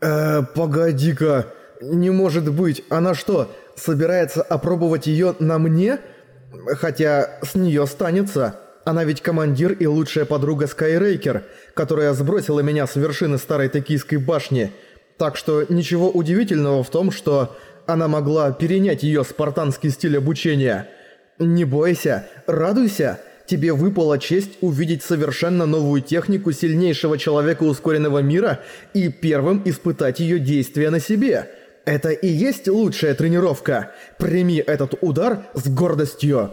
Э, погоди-ка. Не может быть. Она что, собирается опробовать её на мне? Хотя с неё станется. Она ведь командир и лучшая подруга Скайрейкер, которая сбросила меня с вершины старой токийской башни. Так что ничего удивительного в том, что она могла перенять её спартанский стиль обучения. Не бойся, радуйся. Тебе выпала честь увидеть совершенно новую технику сильнейшего человека ускоренного мира и первым испытать её действия на себе. Это и есть лучшая тренировка. Прими этот удар с гордостью.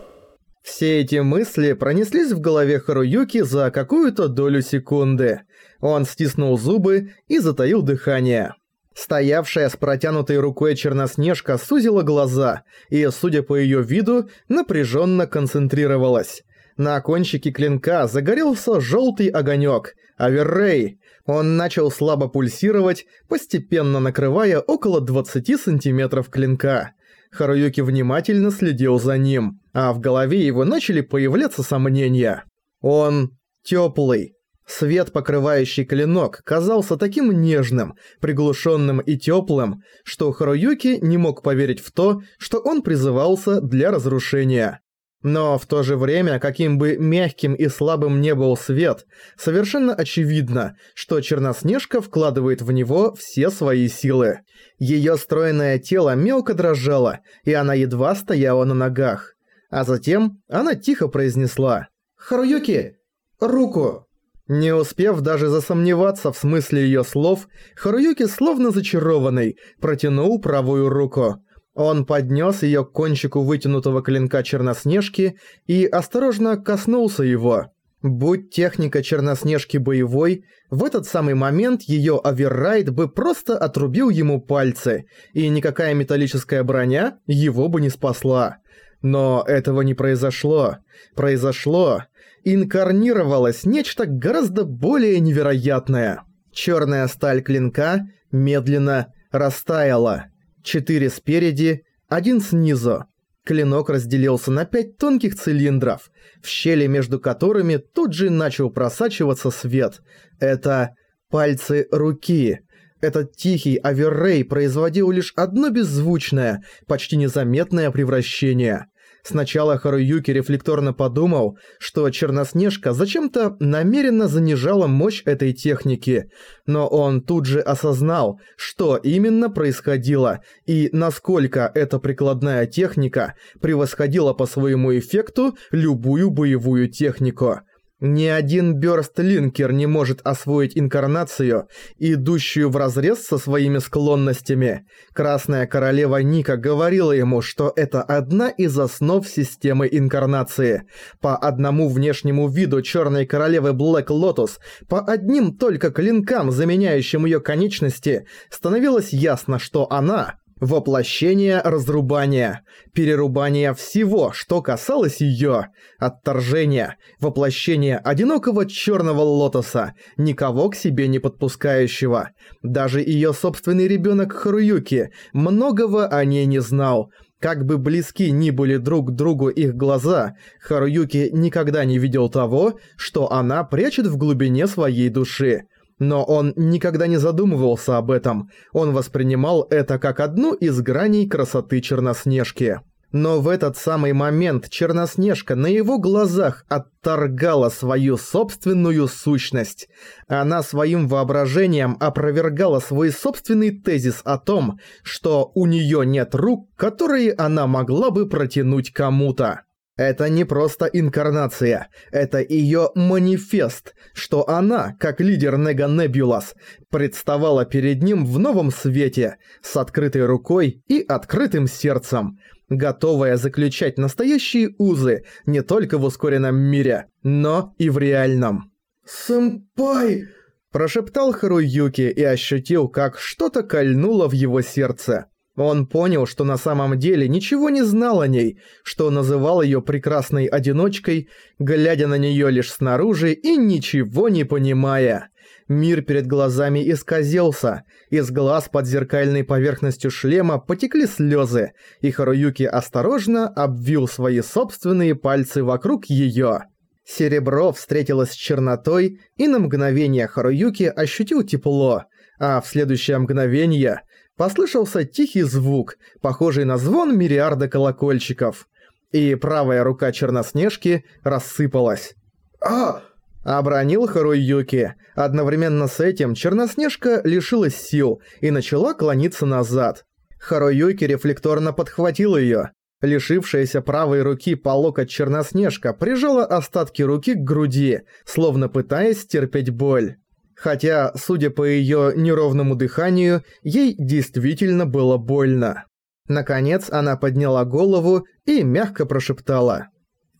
Все эти мысли пронеслись в голове Харуюки за какую-то долю секунды. Он стиснул зубы и затаил дыхание. Стоявшая с протянутой рукой Черноснежка сузила глаза и, судя по её виду, напряженно концентрировалась. На кончике клинка загорелся желтый огонек, Веррей, он начал слабо пульсировать, постепенно накрывая около 20 сантиметров клинка. Харуюки внимательно следил за ним, а в голове его начали появляться сомнения. Он теплый. Свет, покрывающий клинок, казался таким нежным, приглушенным и теплым, что Харуюки не мог поверить в то, что он призывался для разрушения. Но в то же время, каким бы мягким и слабым не был свет, совершенно очевидно, что Черноснежка вкладывает в него все свои силы. Её стройное тело мелко дрожало, и она едва стояла на ногах. А затем она тихо произнесла «Харуюки, руку!». Не успев даже засомневаться в смысле её слов, Харуюки, словно зачарованный, протянул правую руку. Он поднес ее к кончику вытянутого клинка Черноснежки и осторожно коснулся его. Будь техника Черноснежки боевой, в этот самый момент ее оверрайд бы просто отрубил ему пальцы, и никакая металлическая броня его бы не спасла. Но этого не произошло. Произошло. Инкарнировалось нечто гораздо более невероятное. Черная сталь клинка медленно растаяла. Четыре спереди, один снизу. Клинок разделился на пять тонких цилиндров, в щели между которыми тут же начал просачиваться свет. Это пальцы руки. Этот тихий оверрей производил лишь одно беззвучное, почти незаметное превращение. Сначала Харуюки рефлекторно подумал, что Черноснежка зачем-то намеренно занижала мощь этой техники, но он тут же осознал, что именно происходило и насколько эта прикладная техника превосходила по своему эффекту любую боевую технику. Ни один Бёрст-линкер не может освоить инкарнацию, идущую вразрез со своими склонностями. Красная королева Ника говорила ему, что это одна из основ системы инкарнации. По одному внешнему виду черной королевы Блэк Лотус, по одним только клинкам, заменяющим ее конечности, становилось ясно, что она Воплощение разрубания, перерубание всего, что касалось её, отторжение, воплощение одинокого чёрного лотоса, никого к себе не подпускающего. Даже её собственный ребёнок Харуюки многого о ней не знал. Как бы близки ни были друг другу их глаза, Харуюки никогда не видел того, что она прячет в глубине своей души. Но он никогда не задумывался об этом, он воспринимал это как одну из граней красоты Черноснежки. Но в этот самый момент Черноснежка на его глазах отторгала свою собственную сущность. Она своим воображением опровергала свой собственный тезис о том, что у неё нет рук, которые она могла бы протянуть кому-то. Это не просто инкарнация, это её манифест, что она, как лидер Нега Небулас, представала перед ним в новом свете, с открытой рукой и открытым сердцем, готовая заключать настоящие узы не только в ускоренном мире, но и в реальном. «Сэмпай!» – прошептал Харуюки и ощутил, как что-то кольнуло в его сердце. Он понял, что на самом деле ничего не знал о ней, что называл её прекрасной одиночкой, глядя на неё лишь снаружи и ничего не понимая. Мир перед глазами исказился, из глаз под зеркальной поверхностью шлема потекли слёзы, и Харуюки осторожно обвил свои собственные пальцы вокруг её. Серебро встретилось с чернотой, и на мгновение Харуюки ощутил тепло – а в следующее мгновение послышался тихий звук, похожий на звон миллиарда колокольчиков, и правая рука Черноснежки рассыпалась. «А!» – обронил Харуюки. Одновременно с этим Черноснежка лишилась сил и начала клониться назад. Харуюки рефлекторно подхватил её. Лишившаяся правой руки по локоть Черноснежка прижала остатки руки к груди, словно пытаясь стерпеть боль. Хотя, судя по её неровному дыханию, ей действительно было больно. Наконец она подняла голову и мягко прошептала.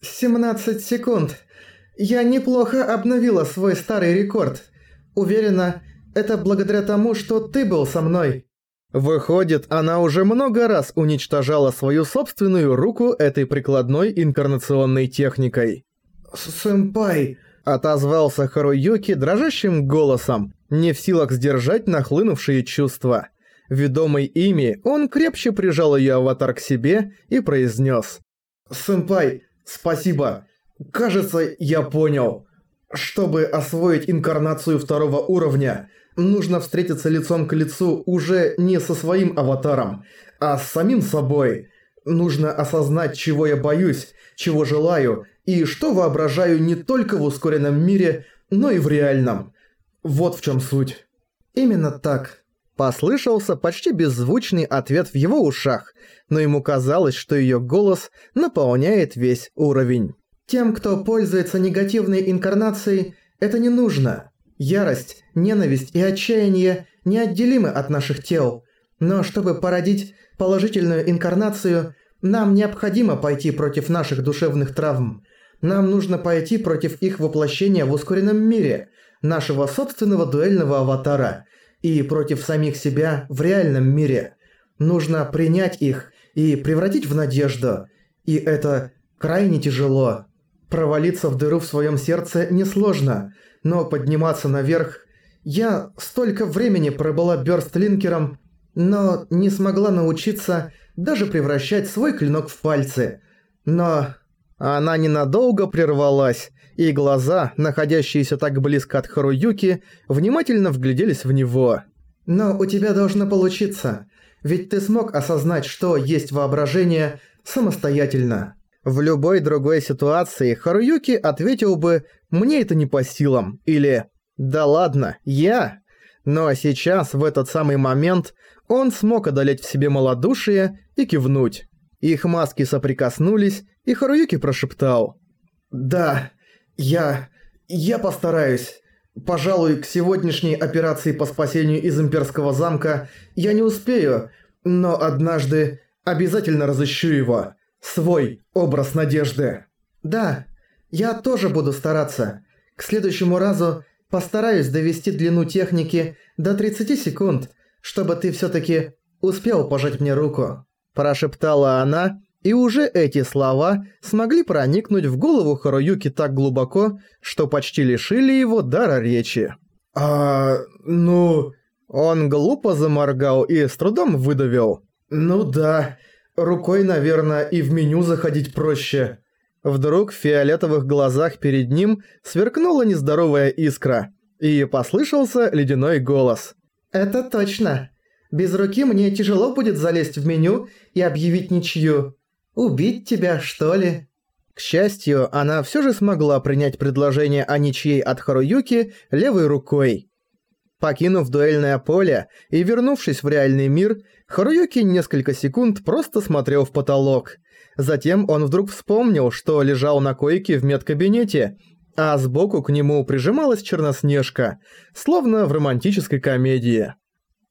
«17 секунд. Я неплохо обновила свой старый рекорд. Уверена, это благодаря тому, что ты был со мной». Выходит, она уже много раз уничтожала свою собственную руку этой прикладной инкарнационной техникой. «Сэмпай», Отозвался Харуюки дрожащим голосом, не в силах сдержать нахлынувшие чувства. Ведомый ими, он крепче прижал ее аватар к себе и произнес: «Сэмпай, спасибо. Кажется, я понял. Чтобы освоить инкарнацию второго уровня, нужно встретиться лицом к лицу уже не со своим аватаром, а с самим собой. Нужно осознать, чего я боюсь, чего желаю и что воображаю не только в ускоренном мире, но и в реальном. Вот в чем суть. Именно так. Послышался почти беззвучный ответ в его ушах, но ему казалось, что ее голос наполняет весь уровень. Тем, кто пользуется негативной инкарнацией, это не нужно. Ярость, ненависть и отчаяние неотделимы от наших тел. Но чтобы породить положительную инкарнацию, нам необходимо пойти против наших душевных травм. Нам нужно пойти против их воплощения в ускоренном мире, нашего собственного дуэльного аватара, и против самих себя в реальном мире. Нужно принять их и превратить в надежду. И это крайне тяжело. Провалиться в дыру в своем сердце несложно, но подниматься наверх... Я столько времени пробыла бёрстлинкером, но не смогла научиться даже превращать свой клинок в пальцы. Но она ненадолго прервалась, и глаза, находящиеся так близко от Харуюки, внимательно вгляделись в него. «Но у тебя должно получиться, ведь ты смог осознать, что есть воображение, самостоятельно». В любой другой ситуации Харуюки ответил бы «мне это не по силам» или «да ладно, я». Но сейчас, в этот самый момент, он смог одолеть в себе малодушие и кивнуть. Их маски соприкоснулись, и Харуюки прошептал. «Да, я... я постараюсь. Пожалуй, к сегодняшней операции по спасению из Имперского замка я не успею, но однажды обязательно разыщу его. Свой образ надежды». «Да, я тоже буду стараться. К следующему разу постараюсь довести длину техники до 30 секунд, чтобы ты всё-таки успел пожать мне руку», – прошептала она, и уже эти слова смогли проникнуть в голову Харуюки так глубоко, что почти лишили его дара речи. «А... ну...» Он глупо заморгал и с трудом выдавил. «Ну да, рукой, наверное, и в меню заходить проще». Вдруг в фиолетовых глазах перед ним сверкнула нездоровая искра, и послышался ледяной голос. «Это точно. Без руки мне тяжело будет залезть в меню и объявить ничью. Убить тебя, что ли?» К счастью, она все же смогла принять предложение о ничьей от Харуюки левой рукой. Покинув дуэльное поле и вернувшись в реальный мир, Харуюки несколько секунд просто смотрел в потолок. Затем он вдруг вспомнил, что лежал на койке в медкабинете, а сбоку к нему прижималась Черноснежка, словно в романтической комедии.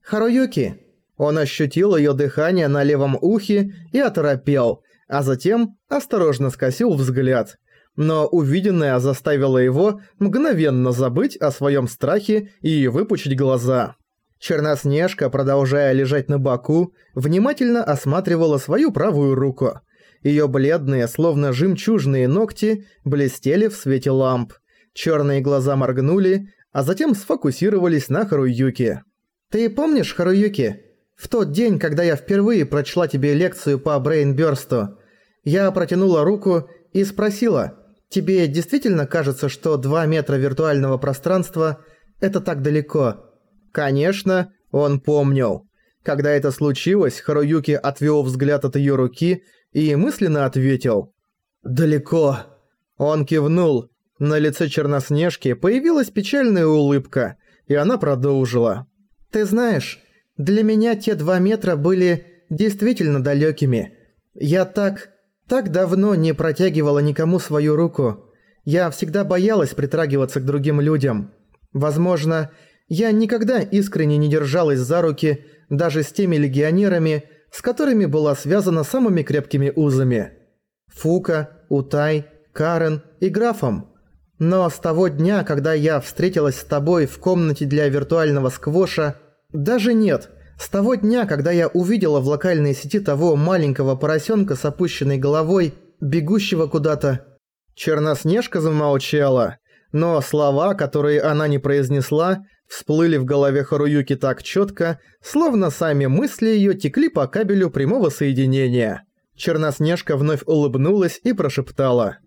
«Харуюки!» Он ощутил ее дыхание на левом ухе и оторопел, а затем осторожно скосил взгляд. Но увиденное заставило его мгновенно забыть о своем страхе и выпучить глаза. Черноснежка, продолжая лежать на боку, внимательно осматривала свою правую руку. Ее бледные, словно жемчужные ногти, блестели в свете ламп. Черные глаза моргнули, а затем сфокусировались на Харуюке. «Ты помнишь, Харуюки, в тот день, когда я впервые прочла тебе лекцию по Брейнбёрсту, я протянула руку и спросила, «Тебе действительно кажется, что 2 метра виртуального пространства – это так далеко?» Конечно, он помнил. Когда это случилось, Харуюки отвел взгляд от ее руки и мысленно ответил «Далеко». Он кивнул. На лице Черноснежки появилась печальная улыбка, и она продолжила. «Ты знаешь, для меня те два метра были действительно далекими. Я так, так давно не протягивала никому свою руку. Я всегда боялась притрагиваться к другим людям. Возможно, я никогда искренне не держалась за руки даже с теми легионерами, с которыми была связана самыми крепкими узами. Фука, Утай, Карен и Графом. Но с того дня, когда я встретилась с тобой в комнате для виртуального сквоша, даже нет, с того дня, когда я увидела в локальной сети того маленького поросенка с опущенной головой, бегущего куда-то. Черноснежка замолчала, но слова, которые она не произнесла, всплыли в голове Харуюки так четко, словно сами мысли ее текли по кабелю прямого соединения. Черноснежка вновь улыбнулась и прошептала.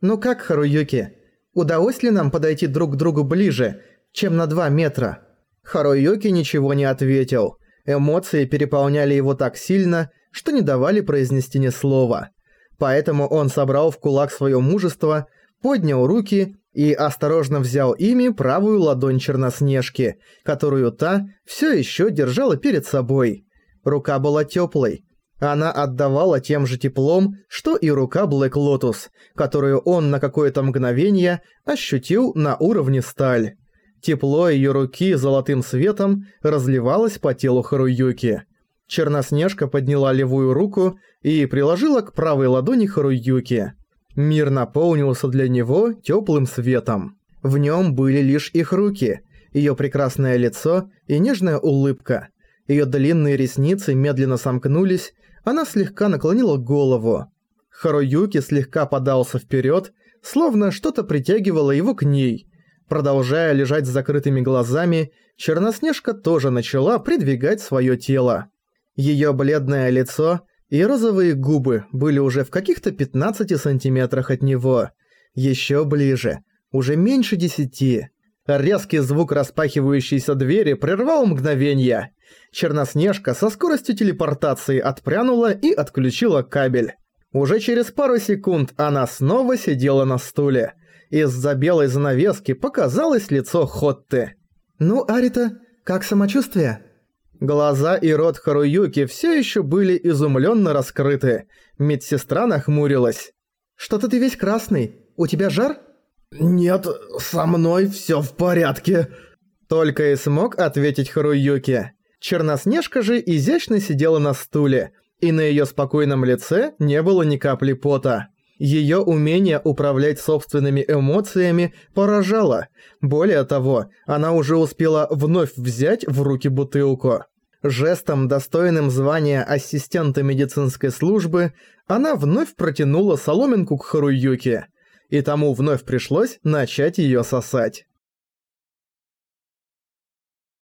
«Ну как, Харуюки, удалось ли нам подойти друг к другу ближе, чем на два метра?» Харуюки ничего не ответил. Эмоции переполняли его так сильно, что не давали произнести ни слова. Поэтому он собрал в кулак свое мужество, поднял руки и осторожно взял ими правую ладонь Черноснежки, которую та все еще держала перед собой. Рука была теплой. Она отдавала тем же теплом, что и рука Блэк Лотус, которую он на какое-то мгновение ощутил на уровне сталь. Тепло ее руки золотым светом разливалось по телу Харуюки. Черноснежка подняла левую руку и приложила к правой ладони Харуюки. Мир наполнился для него теплым светом. В нем были лишь их руки, ее прекрасное лицо и нежная улыбка. Ее длинные ресницы медленно сомкнулись, она слегка наклонила голову. Харуюки слегка подался вперед, словно что-то притягивало его к ней. Продолжая лежать с закрытыми глазами, Черноснежка тоже начала придвигать свое тело. Ее бледное лицо и розовые губы были уже в каких-то 15 сантиметрах от него. Еще ближе, уже меньше десяти. Резкий звук распахивающейся двери прервал мгновение. Черноснежка со скоростью телепортации отпрянула и отключила кабель. Уже через пару секунд она снова сидела на стуле. Из-за белой занавески показалось лицо Хотты. «Ну, Арита, как самочувствие?» Глаза и рот Харуюки все еще были изумленно раскрыты. Медсестра нахмурилась. «Что-то ты весь красный. У тебя жар?» «Нет, со мной все в порядке», — только и смог ответить Харуюки. Черноснежка же изящно сидела на стуле, и на ее спокойном лице не было ни капли пота. Ее умение управлять собственными эмоциями поражало. Более того, она уже успела вновь взять в руки бутылку. Жестом, достойным звания ассистента медицинской службы, она вновь протянула соломинку к Харуюке, и тому вновь пришлось начать её сосать.